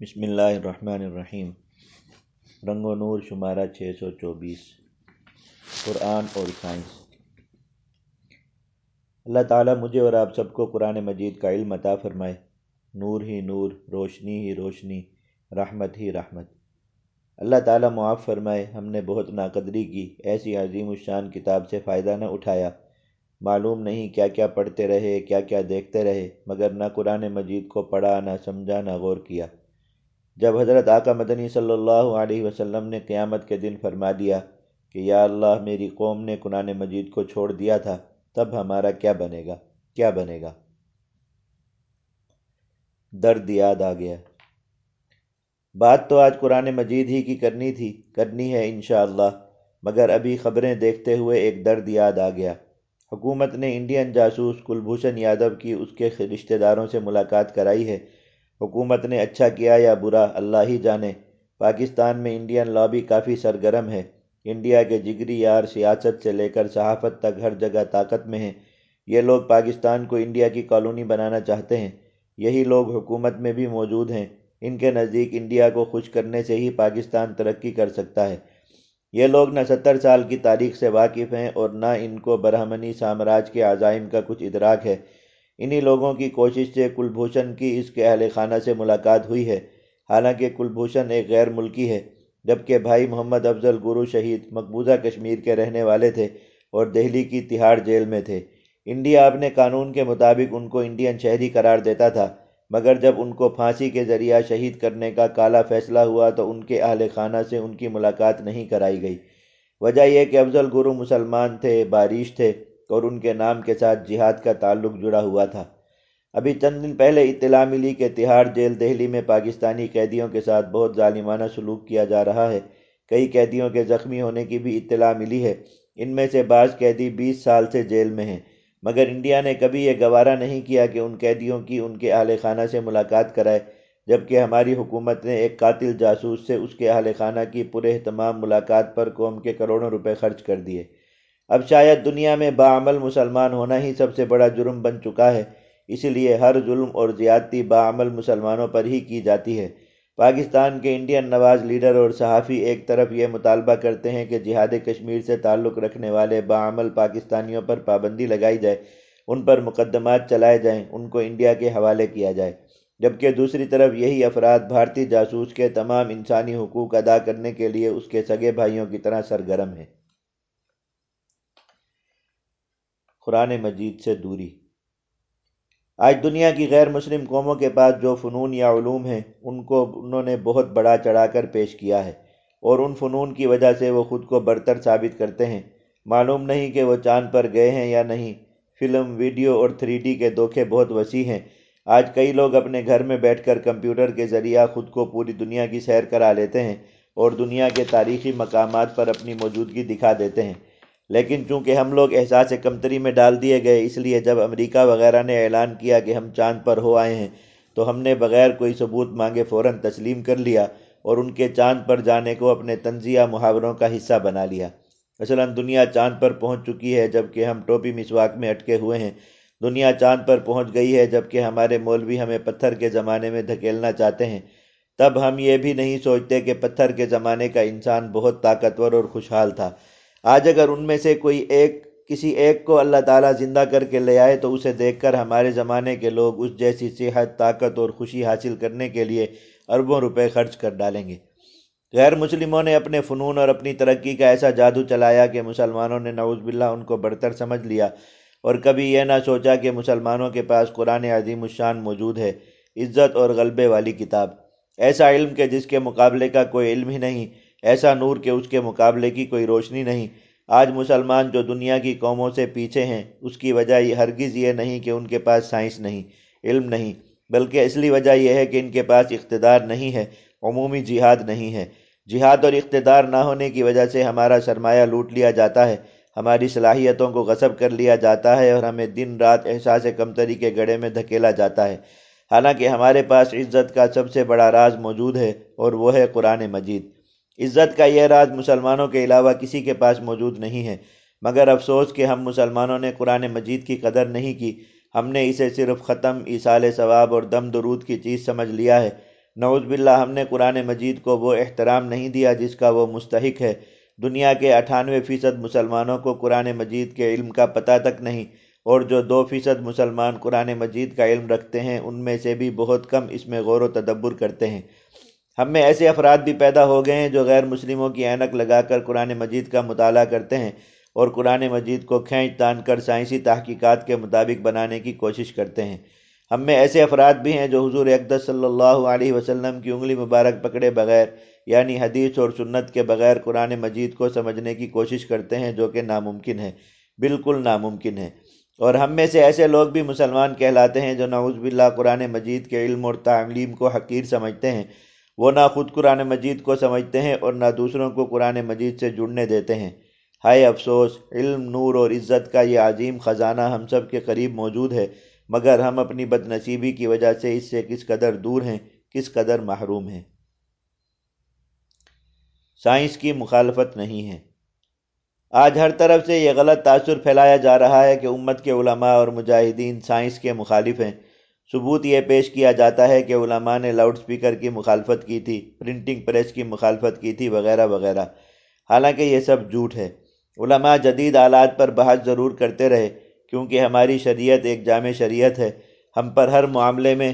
بسم اللہ الرحمن الرحیم۔ رنگ و نور شمارہ چھ سو چوبیس۔ قرآن اور سائنس۔ اللہ تعالیٰ مجھے اور آپ سب کو قرآن مجید کا علم عطا فرمائے۔ نور ہی نور، روشنی ہی روشنی، رحمت ہی رحمت۔ اللہ تعالیٰ معاف فرمائے، ہم نے بہت ناقدری کی، ایسی عظیم الشان کتاب سے فائدہ نہ اٹھایا۔ معلوم نہیں کیا کیا پڑھتے رہے، کیا کیا دیکھتے رہے، مگر نہ قرآن مجید کو پڑھا، نہ سمجھا، نہ غور کیا۔ جب حضرت آقا مدنی صلی اللہ علیہ وسلم نے قیامت کے دن فرما دیا کہ یا اللہ میری قوم نے قرآن مجید کو چھوڑ دیا تھا، تب ہمارا کیا بنے گا؟ کیا بنے گا؟ درد یاد آ گیا۔ بات تو آج قرآن مجید ہی کی کرنی تھی، کرنی ہے انشاءاللہ، مگر ابھی خبریں دیکھتے ہوئے ایک درد یاد آ گیا۔ حکومت نے انڈین جاسوس کلبھوشن یادو کی اس کے رشتہ داروں سے ملاقات کرائی ہے۔ حکومت نے اچھا کیا یا برا، اللہ ہی جانے۔ پاکستان میں انڈین لابی کافی سرگرم ہے۔ انڈیا کے جگری یار سیاست سے لے کر صحافت تک ہر جگہ طاقت میں ہیں۔ یہ لوگ پاکستان کو انڈیا کی کالونی بنانا چاہتے ہیں۔ یہی لوگ حکومت میں بھی موجود ہیں۔ ان کے نزدیک انڈیا کو خوش کرنے سے ہی پاکستان ترقی کر سکتا ہے۔ یہ لوگ نہ ستر سال کی تاریخ سے واقف ہیں اور نہ ان کو برہمنی سامراج کے عزائم کا کچھ ادراک ہے۔ انہی لوگوں کی کوشش سے کلبھوشن کی اس کے اہل خانہ سے ملاقات ہوئی ہے۔ حالانکہ کلبھوشن ایک غیر ملکی ہے، جبکہ بھائی محمد افضل گرو شہید مقبوضہ کشمیر کے رہنے والے تھے اور دہلی کی تہاڑ جیل میں تھے۔ انڈیا اپنے قانون کے مطابق ان کو انڈین شہری قرار دیتا تھا، مگر جب ان کو پھانسی کے ذریعہ شہید کرنے کا کالا فیصلہ ہوا تو ان کے اہل خانہ سے ان کی ملاقات نہیں کرائی گئی۔ وجہ یہ کہ افضل گرو مسلمان تھے، بارش تھے اور ان کے نام کے ساتھ جہاد کا تعلق جڑا ہوا تھا۔ ابھی چند دن پہلے اطلاع ملی کہ تہاڑ جیل دہلی میں پاکستانی قیدیوں کے ساتھ بہت ظالمانہ سلوک کیا جا رہا ہے۔ کئی قیدیوں کے زخمی ہونے کی بھی اطلاع ملی ہے۔ ان میں سے بعض قیدی بیس سال سے جیل میں ہیں۔ مگر انڈیا نے کبھی یہ گوارہ نہیں کیا کہ ان قیدیوں کی ان کے اہل خانہ سے ملاقات کرائے، جبکہ ہماری حکومت نے ایک قاتل جاسوس سے اس کے اہل خانہ کی پورے اہتمام ملاقات پر قوم کے کروڑوں روپے خرچ کر دیے۔ اب شاید دنیا میں باعمل مسلمان ہونا ہی سب سے بڑا جرم بن چکا ہے، اسی لیے ہر ظلم اور زیادتی باعمل مسلمانوں پر ہی کی جاتی ہے۔ پاکستان کے انڈین نواز لیڈر اور صحافی ایک طرف یہ مطالبہ کرتے ہیں کہ جہاد کشمیر سے تعلق رکھنے والے باعمل پاکستانیوں پر پابندی لگائی جائے، ان پر مقدمات چلائے جائیں، ان کو انڈیا کے حوالے کیا جائے۔ جبکہ دوسری طرف یہی افراد بھارتی جاسوس کے تمام انسانی حقوق ادا کرنے کے لیے اس کے سگے بھائیوں کی طرح سرگرم ہیں۔ قرآن مجید سے دوری۔ آج دنیا کی غیر مسلم قوموں کے پاس جو فنون یا علوم ہیں، ان کو انہوں نے بہت بڑا چڑھا کر پیش کیا ہے۔ اور ان فنون کی وجہ سے وہ خود کو برتر ثابت کرتے ہیں۔ معلوم نہیں کہ وہ چاند پر گئے ہیں یا نہیں۔ فلم، ویڈیو اور تھری ڈی کے دھوکے بہت وسیع ہیں۔ آج کئی لوگ اپنے گھر میں بیٹھ کر کمپیوٹر کے ذریعہ خود کو پوری دنیا کی سیر کرا لیتے ہیں اور دنیا کے تاریخی مقامات پر اپنی موجودگی دکھا دیتے ہیں۔ لیکن چونکہ ہم لوگ احساس کمتری میں ڈال دیے گئے، اس لیے جب امریکہ وغیرہ نے اعلان کیا کہ ہم چاند پر ہو آئے ہیں، تو ہم نے بغیر کوئی ثبوت مانگے فوراً تسلیم کر لیا اور ان کے چاند پر جانے کو اپنے تنزیہ محاوروں کا حصہ بنا لیا۔ مثلا دنیا چاند پر پہنچ چکی ہے جبکہ ہم ٹوپی مسواک میں اٹکے ہوئے ہیں۔ دنیا چاند پر پہنچ گئی ہے جبکہ ہمارے مولوی ہمیں پتھر کے زمانے میں دھکیلنا چاہتے ہیں۔ تب ہم یہ بھی نہیں سوچتے کہ پتھر کے زمانے کا انسان بہت طاقتور اور خوشحال تھا۔ آج اگر ان میں سے کوئی ایک، کسی ایک کو اللہ تعالیٰ زندہ کر کے لے آئے تو اسے دیکھ کر ہمارے زمانے کے لوگ اس جیسی صحت، طاقت اور خوشی حاصل کرنے کے لیے اربوں روپے خرچ کر ڈالیں گے۔ غیر مسلموں نے اپنے فنون اور اپنی ترقی کا ایسا جادو چلایا کہ مسلمانوں نے نعوذ باللہ ان کو برتر سمجھ لیا اور کبھی یہ نہ سوچا کہ مسلمانوں کے پاس قرآن عظیم الشان موجود ہے، عزت اور غلبے والی کتاب۔ ایسا علم کہ جس کے مقابلے کا کوئی علم ہی نہیں ایسا نور کہ اس کے مقابلے کی کوئی روشنی نہیں۔ آج مسلمان جو دنیا کی قوموں سے پیچھے ہیں، اس کی وجہ یہ ہرگز یہ نہیں کہ ان کے پاس سائنس نہیں، علم نہیں، بلکہ اصلی وجہ یہ ہے کہ ان کے پاس اقتدار نہیں ہے، عمومی جہاد نہیں ہے۔ جہاد اور اقتدار نہ ہونے کی وجہ سے ہمارا سرمایہ لوٹ لیا جاتا ہے، ہماری صلاحیتوں کو غصب کر لیا جاتا ہے اور ہمیں دن رات احساس کمتری کے گڑے میں دھکیلا جاتا ہے۔ حالانکہ ہمارے پاس عزت کا سب سے بڑا راز موجود ہے اور وہ ہے قرآن مجید۔ عزت کا یہ راز مسلمانوں کے علاوہ کسی کے پاس موجود نہیں ہے۔ مگر افسوس کہ ہم مسلمانوں نے قرآن مجید کی قدر نہیں کی۔ ہم نے اسے صرف ختم، ایصال ثواب اور دم درود کی چیز سمجھ لیا ہے۔ نعوذ باللہ، ہم نے قرآن مجید کو وہ احترام نہیں دیا جس کا وہ مستحق ہے۔ دنیا کے اٹھانوے فیصد مسلمانوں کو قرآن مجید کے علم کا پتہ تک نہیں۔ اور جو دو فیصد مسلمان قرآن مجید کا علم رکھتے ہیں، ان میں سے بھی بہت کم اس میں غور و تدبر کرتے ہیں۔ ہم میں ایسے افراد بھی پیدا ہو گئے ہیں جو غیر مسلموں کی اینک لگا کر قرآن مجید کا مطالعہ کرتے ہیں اور قرآن مجید کو کھینچ تان کر سائنسی تحقیقات کے مطابق بنانے کی کوشش کرتے ہیں۔ ہم میں ایسے افراد بھی ہیں جو حضور اقدس صلی اللہ علیہ وسلم کی انگلی مبارک پکڑے بغیر یعنی حدیث اور سنت کے بغیر قرآن مجید کو سمجھنے کی کوشش کرتے ہیں جو کہ ناممکن ہے۔ بالکل ناممکن ہے۔ اور ہم میں سے ایسے لوگ بھی مسلمان کہلاتے ہیں جو نعوذ باللہ قرآن مجید کے علم اور تعلیم کو حقیر سمجھتے ہیں۔ وہ نہ خود قرآن مجید کو سمجھتے ہیں اور نہ دوسروں کو قرآن مجید سے جڑنے دیتے ہیں۔ ہائے افسوس، علم، نور اور عزت کا یہ عظیم خزانہ ہم سب کے قریب موجود ہے، مگر ہم اپنی بد نصیبی کی وجہ سے اس سے کس قدر دور ہیں، کس قدر محروم ہیں۔ سائنس کی مخالفت نہیں ہے۔ آج ہر طرف سے یہ غلط تاثر پھیلایا جا رہا ہے کہ امت کے علماء اور مجاہدین سائنس کے مخالف ہیں۔ ثبوت یہ پیش کیا جاتا ہے کہ علماء نے لاؤڈ سپیکر کی مخالفت کی تھی، پرنٹنگ پریس کی مخالفت کی تھی، وغیرہ وغیرہ۔ حالانکہ یہ سب جھوٹ ہے۔ علماء جدید آلات پر بحث ضرور کرتے رہے، کیونکہ ہماری شریعت ایک جامع شریعت ہے۔ ہم پر ہر معاملے میں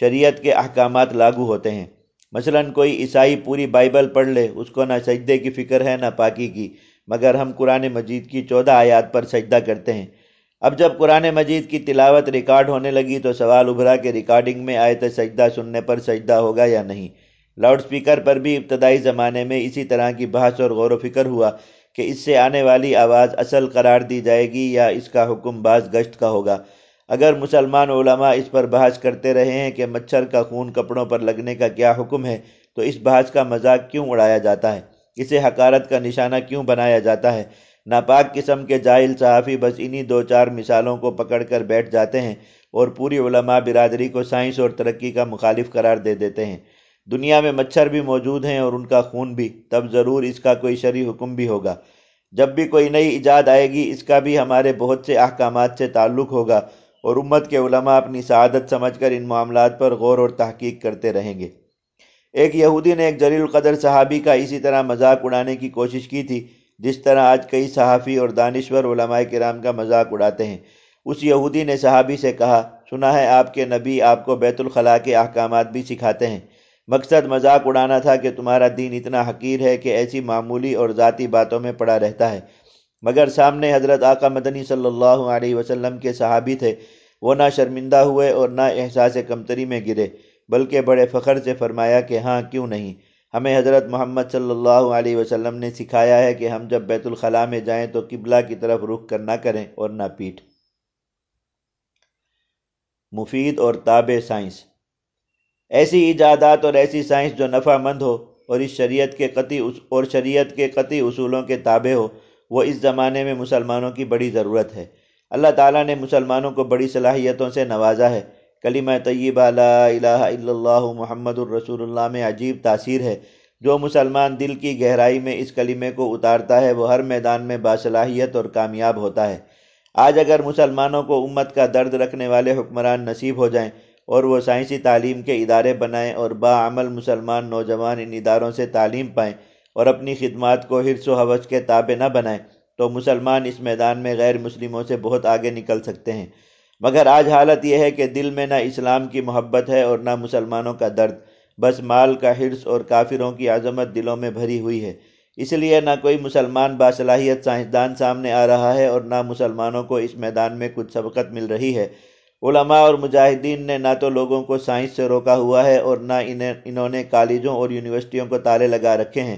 شریعت کے احکامات لاگو ہوتے ہیں۔ مثلا کوئی عیسائی پوری بائبل پڑھ لے، اس کو نہ سجدے کی فکر ہے، نہ پاکی کی، مگر ہم قرآن مجید کی چودہ آیات پر سجدہ کرتے ہیں۔ اب جب قرآن مجید کی تلاوت ریکارڈ ہونے لگی تو سوال ابھرا کہ ریکارڈنگ میں آئے تو سجدہ سننے پر سجدہ ہوگا یا نہیں؟ لاؤڈ سپیکر پر بھی ابتدائی زمانے میں اسی طرح کی بحث اور غور و فکر ہوا کہ اس سے آنے والی آواز اصل قرار دی جائے گی یا اس کا حکم بعض گشت کا ہوگا۔ اگر مسلمان علماء اس پر بحث کرتے رہے ہیں کہ مچھر کا خون کپڑوں پر لگنے کا کیا حکم ہے، تو اس بحث کا مذاق کیوں اڑایا جاتا ہے؟ اسے حکارت کا نشانہ کیوں بنایا جاتا ہے؟ ناپاک قسم کے جاہل صحافی بس انہی دو چار مثالوں کو پکڑ کر بیٹھ جاتے ہیں اور پوری علماء برادری کو سائنس اور ترقی کا مخالف قرار دے دیتے ہیں۔ دنیا میں مچھر بھی موجود ہیں اور ان کا خون بھی، تب ضرور اس کا کوئی شرعی حکم بھی ہوگا۔ جب بھی کوئی نئی ایجاد آئے گی، اس کا بھی ہمارے بہت سے احکامات سے تعلق ہوگا اور امت کے علماء اپنی سعادت سمجھ کر ان معاملات پر غور اور تحقیق کرتے رہیں گے۔ ایک یہودی نے ایک جلیل القدر صحابی کا اسی طرح مذاق اڑانے کی کوشش کی تھی۔ جس طرح آج کئی صحافی اور دانشور علماء کرام کا مذاق اڑاتے ہیں۔ اس یہودی نے صحابی سے کہا، سنا ہے آپ کے نبی آپ کو بیت الخلاء کے احکامات بھی سکھاتے ہیں۔ مقصد مذاق اڑانا تھا کہ تمہارا دین اتنا حقیر ہے کہ ایسی معمولی اور ذاتی باتوں میں پڑا رہتا ہے۔ مگر سامنے حضرت آقا مدنی صلی اللہ علیہ وسلم کے صحابی تھے۔ وہ نہ شرمندہ ہوئے اور نہ احساس کمتری میں گرے، بلکہ بڑے فخر سے فرمایا کہ ہاں کیوں نہیں؟ ہمیں حضرت محمد صلی اللہ علیہ وسلم نے سکھایا ہے کہ ہم جب بیت الخلاء میں جائیں تو قبلہ کی طرف رخ کر نہ کریں اور نہ پیٹ۔ مفید اور تاب سائنس۔ ایسی ایجادات اور ایسی سائنس جو نفع مند ہو اور اس شریعت کے قطعی اور شریعت کے قطعی اصولوں کے تابع ہو، وہ اس زمانے میں مسلمانوں کی بڑی ضرورت ہے۔ اللہ تعالیٰ نے مسلمانوں کو بڑی صلاحیتوں سے نوازا ہے۔ کلمہ طیبہ لا الہ الا اللہ محمد الرسول اللہ میں عجیب تاثیر ہے۔ جو مسلمان دل کی گہرائی میں اس کلمے کو اتارتا ہے، وہ ہر میدان میں باصلاحیت اور کامیاب ہوتا ہے۔ آج اگر مسلمانوں کو امت کا درد رکھنے والے حکمران نصیب ہو جائیں اور وہ سائنسی تعلیم کے ادارے بنائیں اور باعمل مسلمان نوجوان ان اداروں سے تعلیم پائیں اور اپنی خدمات کو حرص و حوث کے تابع نہ بنائیں، تو مسلمان اس میدان میں غیر مسلموں سے بہت آگے نکل سکتے ہیں۔ مگر آج حالت یہ ہے کہ دل میں نہ اسلام کی محبت ہے اور نہ مسلمانوں کا درد، بس مال کا حرص اور کافروں کی عظمت دلوں میں بھری ہوئی ہے۔ اس لیے نہ کوئی مسلمان باصلاحیت سائنسدان سامنے آ رہا ہے اور نہ مسلمانوں کو اس میدان میں کچھ سبقت مل رہی ہے۔ علماء اور مجاہدین نے نہ تو لوگوں کو سائنس سے روکا ہوا ہے اور نہ انہیں، انہوں نے کالجوں اور یونیورسٹیوں کو تالے لگا رکھے ہیں۔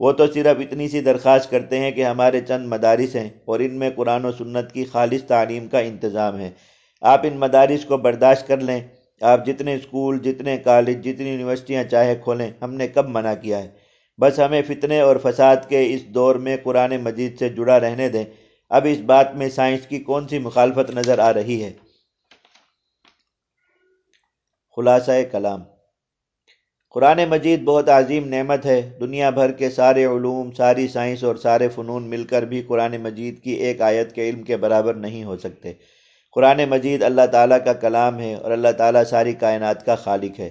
وہ تو صرف اتنی سی درخواست کرتے ہیں کہ ہمارے چند مدارس ہیں اور ان میں قرآن و سنت کی خالص تعلیم کا انتظام ہے۔ آپ ان مدارس کو برداشت کر لیں۔ آپ جتنے اسکول، جتنے کالج، جتنی یونیورسٹیاں چاہے کھولیں، ہم نے کب منع کیا ہے؟ بس ہمیں فتنے اور فساد کے اس دور میں قرآن مجید سے جڑا رہنے دیں۔ اب اس بات میں سائنس کی کون سی مخالفت نظر آ رہی ہے؟ خلاصہ کلام۔ قرآن مجید بہت عظیم نعمت ہے۔ دنیا بھر کے سارے علوم، ساری سائنس اور سارے فنون مل کر بھی قرآن مجید کی ایک آیت کے علم کے برابر نہیں ہو سکتے۔ قرآن مجید اللہ تعالیٰ کا کلام ہے اور اللہ تعالیٰ ساری کائنات کا خالق ہے۔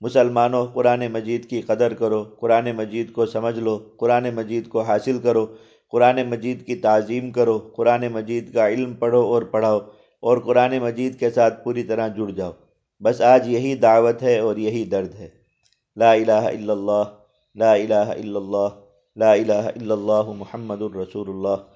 مسلمانوں، قرآن مجید کی قدر کرو، قرآن مجید کو سمجھ لو، قرآن مجید کو حاصل کرو، قرآن مجید کی تعظیم کرو، قرآن مجید کا علم پڑھو اور پڑھاؤ، اور قرآن مجید کے ساتھ پوری طرح جڑ جاؤ۔ بس آج یہی دعوت ہے اور یہی درد ہے۔ لا الہ الا اللہ، لا الہ الا اللہ، لا الہ الا اللہ محمد الرسول اللہ۔